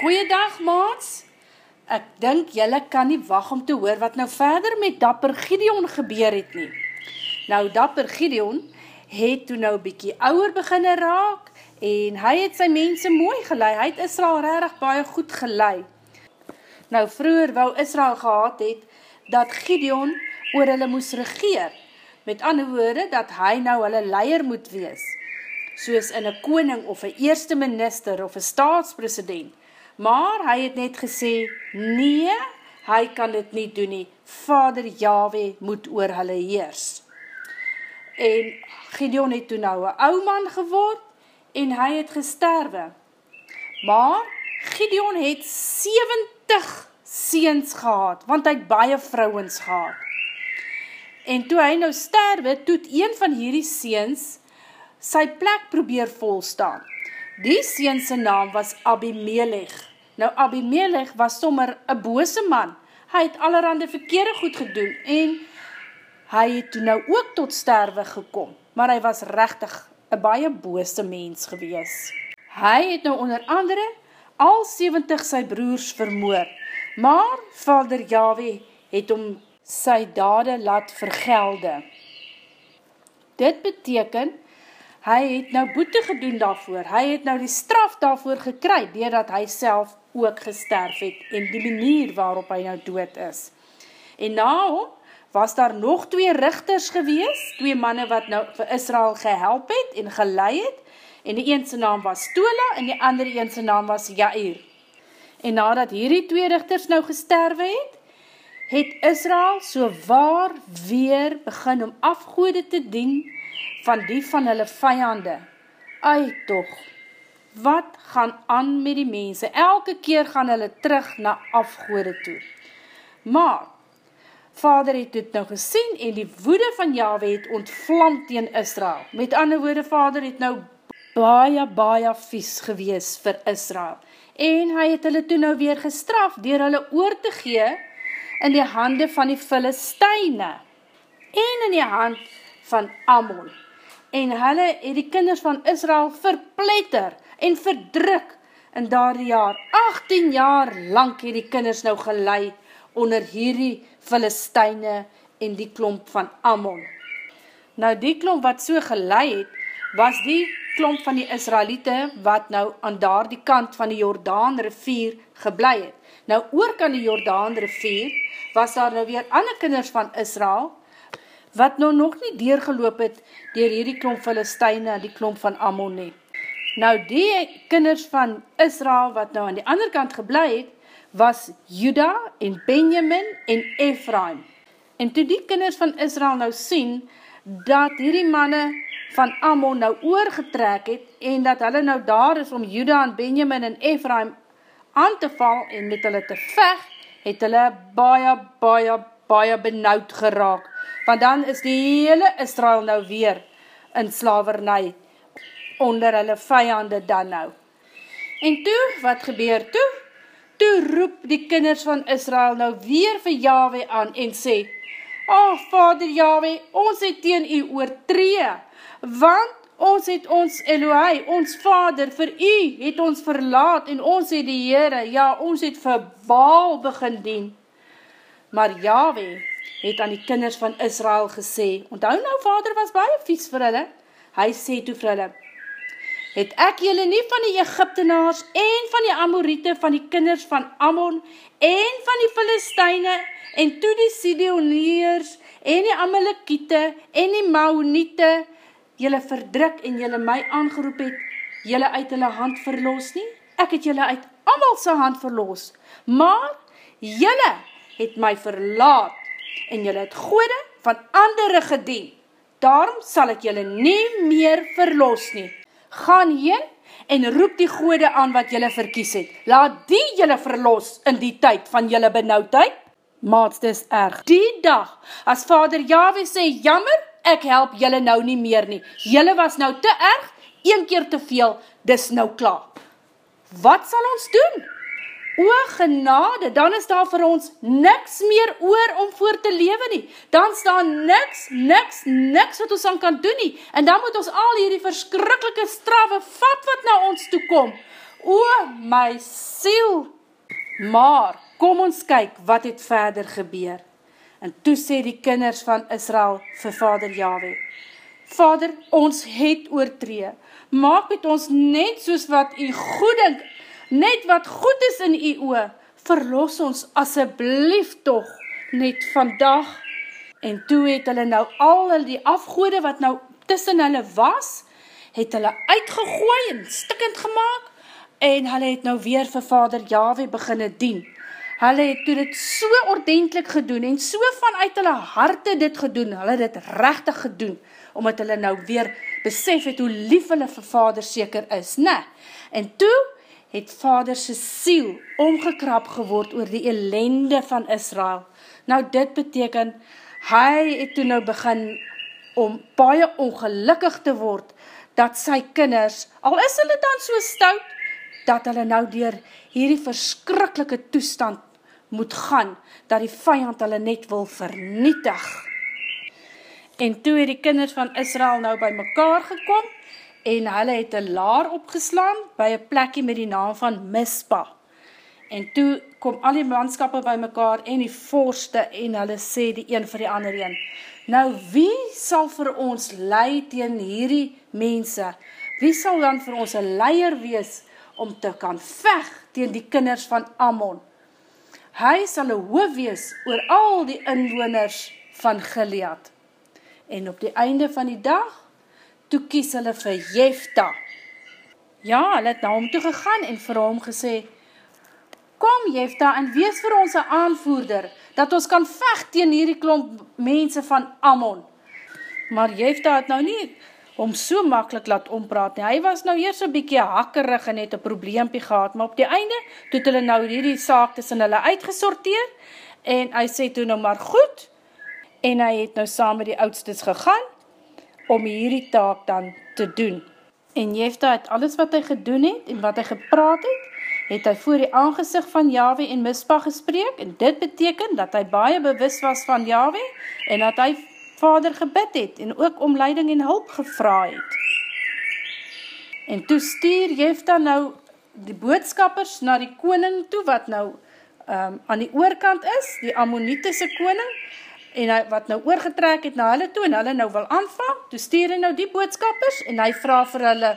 Goeiedag maats, ek dink jylle kan nie wacht om te hoor wat nou verder met Dapper Gideon gebeur het nie. Nou Dapper Gideon het toe nou bykie ouwer beginne raak en hy het sy mense mooi gelei, hy het Israel rarig baie goed gelei. Nou vroeger wou Israel gehad het dat Gideon oor hulle moes regeer, met ander woorde dat hy nou hulle leier moet wees. Soos in een koning of een eerste minister of een staatspresident, maar hy het net gesê, nee, hy kan dit nie doen nie, vader Yahweh moet oor hulle heers. En Gideon het toen nou een ou man geword, en hy het gesterwe. Maar Gideon het 70 seens gehad, want hy het baie vrouwens gehad. En toe hy nou sterwe, toet een van hierdie seens, sy plek probeer volstaan. Die seense naam was Abimelech. Nou Abimelech was sommer een bose man. Hy het allerhande verkeerde goed gedoen en hy het toen nou ook tot sterwe gekom. Maar hy was rechtig een baie bose mens gewees. Hy het nou onder andere al 70 sy broers vermoor. Maar vader Yahweh het om sy dade laat vergelde. Dit beteken hy het nou boete gedoen daarvoor, hy het nou die straf daarvoor gekry, doordat hy self ook gesterf het, en die manier waarop hy nou dood is. En na hom, was daar nog twee richters gewees, twee manne wat nou vir Israel gehelp het en gelei het, en die eense naam was Tola, en die andere eense naam was Jair. En nadat hierdie twee richters nou gesterwe het, het Israel so waar weer begin om afgoede te dien, van die van hulle vijande. Ai toch, wat gaan aan met die mense? Elke keer gaan hulle terug na afgoede toe. Maar, vader het dit nou gesien en die woede van Yahweh het ontvlam teen Israel. Met ander woorde, vader het nou baie, baie vies gewees vir Israel. En hy het hulle toe nou weer gestraf dier hulle oor te gee in die hande van die Filisteine en in die hand van Ammon en hulle het die kinders van Israel verpletter en verdruk in daar jaar. 18 jaar lang het die kinders nou gelei onder hierdie Filisteine en die klomp van Ammon. Nou die klomp wat so gelei het, was die klomp van die Israelite wat nou aan daar die kant van die Jordaan rivier geblei het. Nou oor kan die Jordaan rivier, was daar nou weer ander kinders van Israel, wat nou nog nie deurgeloop het dier hierdie klomp Filisteine en die klomp van Ammon nie. Nou die kinders van Israel wat nou aan die ander kant geblei het, was Juda en Benjamin en Ephraim. En toe die kinders van Israel nou sien, dat hierdie manne van Ammon nou oorgetrek het, en dat hulle nou daar is om Juda en Benjamin en Ephraim aan te val en met hulle te vecht, het hulle baie, baie, baie benauwd geraak want dan is die hele Israel nou weer in slavernij onder hulle vijande dan nou. En toe, wat gebeur toe? Toe roep die kinders van Israel nou weer vir Yahweh aan en sê, O oh, vader Yahweh, ons het teen u oortree, want ons het ons Elohai, ons vader, vir u het ons verlaat en ons het die Heere, ja, ons het vir Baal begin dien. Maar Yahweh het aan die kinders van Israel gesê, onthou nou, vader was baie vies vir hulle, hy sê toe vir hulle, het ek julle nie van die Egyptenaars en van die Amorite, van die kinders van Ammon en van die Filisteine en toe die Sidioneers en die Amalekiete en die Maonite julle verdruk en julle my aangeroep het, julle uit hulle hand verloos nie? Ek het julle uit amal sy hand verloos, maar julle het my verlaat en jylle het goede van andere gedien. Daarom sal ek jylle nie meer verlos nie. Gaan heen en roep die goede aan wat jylle verkies het. Laat die jylle verlos in die tyd van jylle benauwdheid. Maats, dis erg. Die dag, as vader Yahweh sê, jammer, ek help jylle nou nie meer nie. Jylle was nou te erg, een keer te veel, dis nou klaar. Wat sal ons doen? O genade, dan is daar vir ons niks meer oor om voor te lewe nie. Dan staan niks, niks, niks wat ons aan kan doen nie. En dan moet ons al hierdie verskrikkelike straffe vat wat na ons toekom. O my siel! Maar, kom ons kyk wat het verder gebeur. En toe sê die kinders van Israel vir vader Yahweh, Vader, ons het oortree, maak met ons net soos wat u goed denk, net wat goed is in u oor, verlos ons asseblief toch net vandag. En toe het hulle nou al die afgoede wat nou tussen hulle was, het hulle uitgegooi en stikkend gemaakt, en hulle het nou weer vir vader Yahweh beginne dien. Hulle het toe dit so ordentlik gedoen, en so vanuit hulle harte dit gedoen, hulle het dit rechtig gedoen, omdat hulle nou weer besef het hoe lief hulle vir vader seker is, ne? En toe het vader sy siel omgekrap geword oor die ellende van Israel. Nou dit beteken, hy het toe nou begin om baie ongelukkig te word, dat sy kinders, al is hulle dan so stout, dat hulle nou dier hierdie verskrikkelike toestand moet gaan, dat die vijand hulle net wil vernietig. En toe het die kinders van Israel nou by mekaar gekom, en hulle het een laar opgeslaan, by een plekje met die naam van Mispa. En toe kom al die manskappe by mekaar, en die voorste, en hulle sê die een vir die ander een, nou wie sal vir ons lei teen hierdie mense? Wie sal dan vir ons een leier wees, om te kan vech teen die kinders van Ammon. Hy sal een hoof wees oor al die inwoners van Gilead. En op die einde van die dag, toe kies hulle vir Jefta. Ja, hulle het na hom toe gegaan en vir hom gesê, Kom Jefta en wees vir ons een aanvoerder, dat ons kan vecht teen hierdie klomp mense van Ammon. Maar Jefta het nou nie om so makkelijk laat ompraat nie. Hy was nou eers een bykie hakkerig en het een probleempie gehad, maar op die einde, toe hulle nou hierdie saak tussen hulle uitgesorteer, en hy sê toe nou maar goed, en hy het nou saam met die oudstes gegaan, om hierdie taak dan te doen. En Jefta het alles wat hy gedoen het, en wat hy gepraat het, het hy voor die aangezicht van Yahweh en Mispa gespreek, en dit beteken dat hy baie bewus was van Yahweh, en dat hy vader gebid het en ook om leiding en hulp gevra het. En toe stuur Jefta nou die boodskappers na die koning toe, wat nou um, aan die oorkant is, die Ammonitese koning, en hy, wat nou oorgetrek het na hulle toe, en hulle nou wil aanvang, toe stuur hy nou die boodskappers, en hy vraag vir hulle,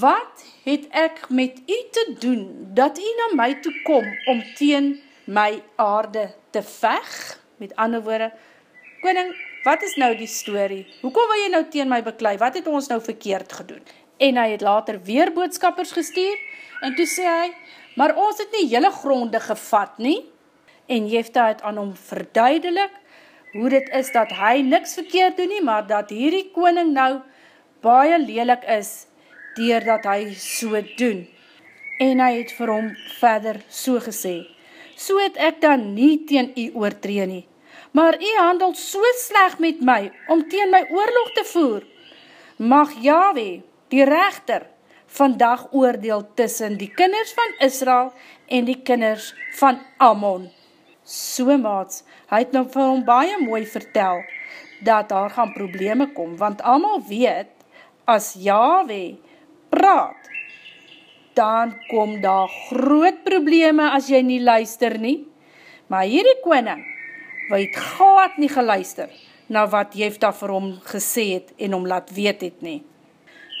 wat het ek met u te doen, dat u na my toe kom, om teen my aarde te veg? Met ander woorde, koning, wat is nou die story? Hoekom wil jy nou teen my beklui? Wat het ons nou verkeerd gedoen? En hy het later weer boodskappers gestuur, en toe sê hy, maar ons het nie hele gronde gevat nie, en Jefta het aan hom verduidelik, hoe dit is dat hy niks verkeerd doen nie, maar dat hierdie koning nou baie lelik is, dier dat hy so doen. En hy het vir hom verder so gesê, so het ek dan nie teen u oortree nie, maar u handel so sleg met my, om teen my oorlog te voer. Mag Yahweh, die rechter, vandag oordeel tussen die kinders van Israel en die kinders van Ammon. So maats, hy het nou vir hom baie mooi vertel, dat daar gaan probleme kom, want allemaal weet, as Yahweh praat, dan kom daar groot probleme as jy nie luister nie. Maar hierdie koning, wat het glad nie geluister na wat Jefta vir hom gesê het en hom laat weet het nie.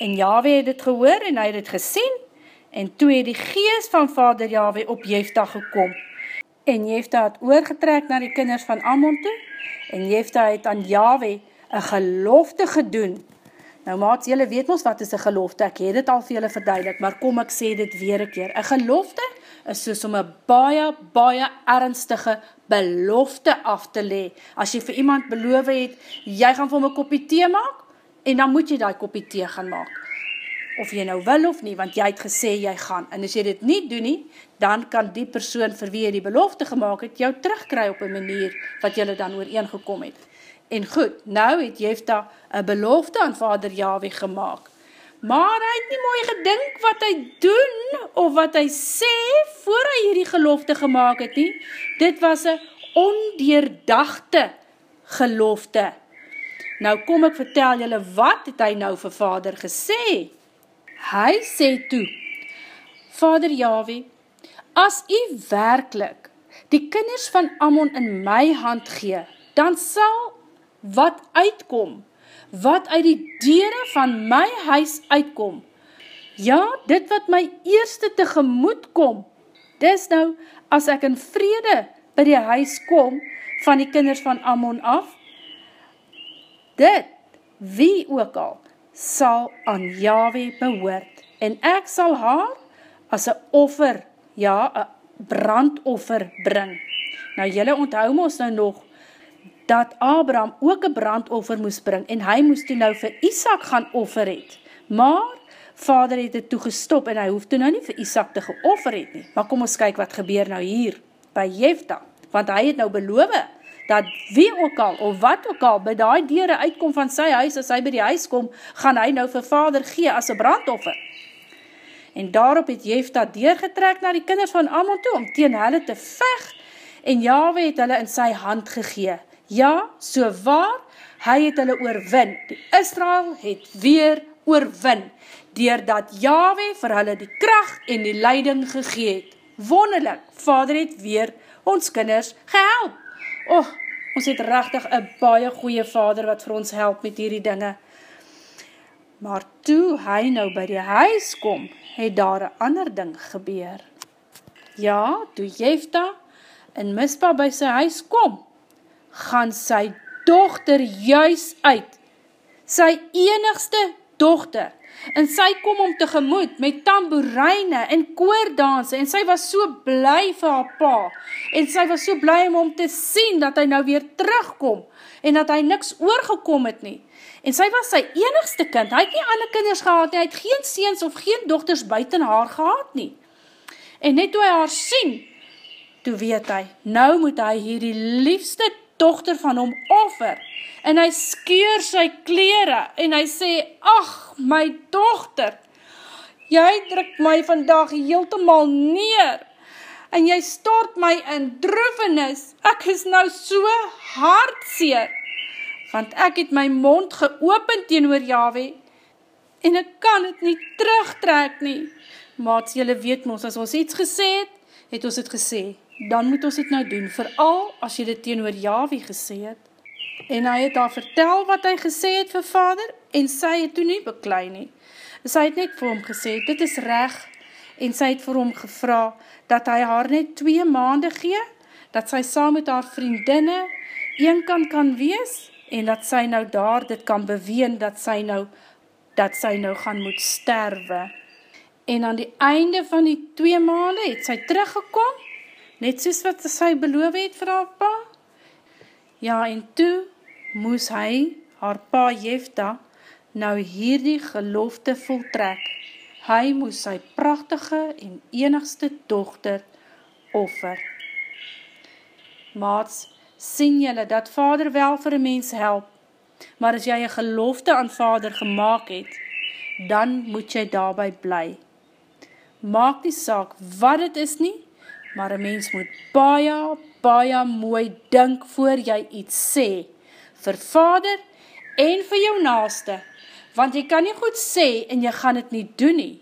En Yahweh het het gehoor en hy het het gesien en toe het die gees van vader Yahweh op Jefta gekom. En Jefta het oorgetrek na die kinders van Ammon toe en Jefta het aan Yahweh een gelofte gedoen. Nou maats, jylle weet ons wat is een gelofte, ek het het al vir jylle verduidelik, maar kom ek sê dit weer een keer. Een gelofte is soos om een baie, baie ernstige belofte af te le. As jy vir iemand beloof het, jy gaan vir een kopie thee maak, en dan moet jy die kopie thee gaan maak. Of jy nou wil of nie, want jy het gesê jy gaan. En as jy dit nie doen nie, dan kan die persoon vir wie jy die belofte gemaakt het, jou terugkry op een manier wat jy dan ooreengekom het. En goed, nou het Jefta een belofte aan vader Yahweh gemaakt maar hy het nie mooi gedink wat hy doen, of wat hy sê, voor hy hierdie gelofte gemaakt het nie. Dit was een ondeerdachte gelofte. Nou kom ek vertel julle, wat het hy nou vir vader gesê? Hy sê toe, Vader Yahweh, as u werkelijk die kinders van Ammon in my hand gee, dan sal wat uitkom, wat uit die dere van my huis uitkom, ja, dit wat my eerste tegemoet kom, dis nou, as ek in vrede by die huis kom, van die kinders van Ammon af, dit, wie ook al, sal aan Yahweh behoort, en ek sal haar, as een offer, ja, een brandoffer bring. Nou, jylle onthou ons nou nog, dat Abraham ook een brandoffer moes bring, en hy moes toe nou vir Isaac gaan offer het. Maar, vader het het toe gestop, en hy hoef toe nou nie vir Isaac te geoffer het nie. Maar kom ons kyk wat gebeur nou hier, by Jefta, want hy het nou beloof, dat wie ook al, of wat ook al, by die dieren uitkom van sy huis, as hy by die huis kom, gaan hy nou vir vader gee as een brandoffer. En daarop het Jefta deurgetrek na die kinders van Ammon toe, om teen hulle te vech, en Yahweh het hulle in sy hand gegee. Ja, so waar, hy het hulle oorwin. Die Israel het weer oorwin, doordat Yahweh vir hulle die kracht en die leiding gegee het. Wonderlik, vader het weer ons kinders gehelp. Och, ons het rechtig een baie goeie vader wat vir ons help met hierdie dinge. Maar toe hy nou by die huis kom, het daar een ander ding gebeur. Ja, toe Jefta in Mispa by sy huis kom, gaan sy dochter juis uit, sy enigste dochter, en sy kom om tegemoet met tamboerijne en koordanse, en sy was so bly vir haar pa, en sy was so bly om om te sien dat hy nou weer terugkom, en dat hy niks oorgekom het nie, En sy was sy enigste kind, hy het nie ander kinders gehad nie, hy het geen seens of geen dochters buiten haar gehad nie. En net toe hy haar sien, toe weet hy, nou moet hy hierdie liefste dochter van hom offer, en hy skeur sy kleren, en hy sê, ach, my dochter, jy druk my vandag heeltemaal neer, en jy stort my in droevenis, ek is nou so hartseer, want ek het my mond geopen teenoor Yahweh, en ek kan het nie terugtrek nie. Maats, jylle weet ons, as ons iets gesê het, het ons het gesê, dan moet ons het nou doen, vooral as jy dit teenoor Yahweh gesê het. En hy het daar vertel wat hy gesê het vir vader, en sy het toe nie beklei nie. Sy het net vir hom gesê, dit is reg, en sy het vir hom gevra, dat hy haar net twee maande gee, dat sy saam met haar vriendinne, een kan kan wees, en dat sy nou daar dit kan beween, dat sy nou, dat sy nou gaan moet sterwe. En aan die einde van die twee maande het sy teruggekom, net soos wat sy beloof het vir haar pa. Ja, en toe moes hy, haar pa Jefta, nou hierdie gelofte voltrek. Hy moes sy prachtige en enigste dochter offer. Maats, sien jylle dat vader wel vir een mens help, maar as jy een gelofte aan vader gemaakt het, dan moet jy daarby bly. Maak die saak wat het is nie, maar een mens moet baie, baie mooi dink voor jy iets sê, vir vader en vir jou naaste, want jy kan nie goed sê en jy gaan het nie doen nie.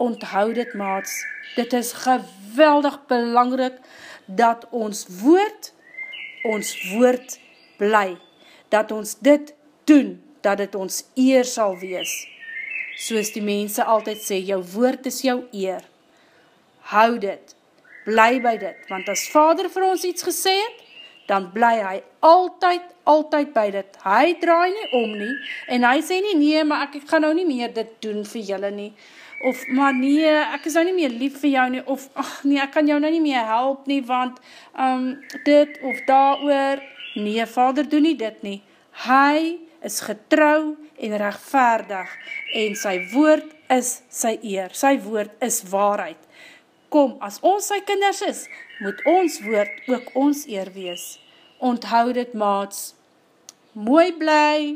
Onthoud dit maats, dit is geweldig belangrik dat ons woord ons woord bly, dat ons dit doen, dat het ons eer sal wees. Soos die mense altyd sê, jou woord is jou eer. Hou dit, bly by dit, want as vader vir ons iets gesê het, dan bly hy altyd, altyd by dit. Hy draai nie om nie, en hy sê nie, nee, maar ek, ek gaan nou nie meer dit doen vir julle nie of maar nee, ek is nou nie meer lief vir jou nie, of ach nee, ek kan jou nou nie meer help nie, want um, dit of daar oor, nee, vader doen nie dit nie. Hy is getrou en rechtvaardig en sy woord is sy eer, sy woord is waarheid. Kom, as ons sy kinders is, moet ons woord ook ons eer wees. Onthoud dit maats, mooi bly,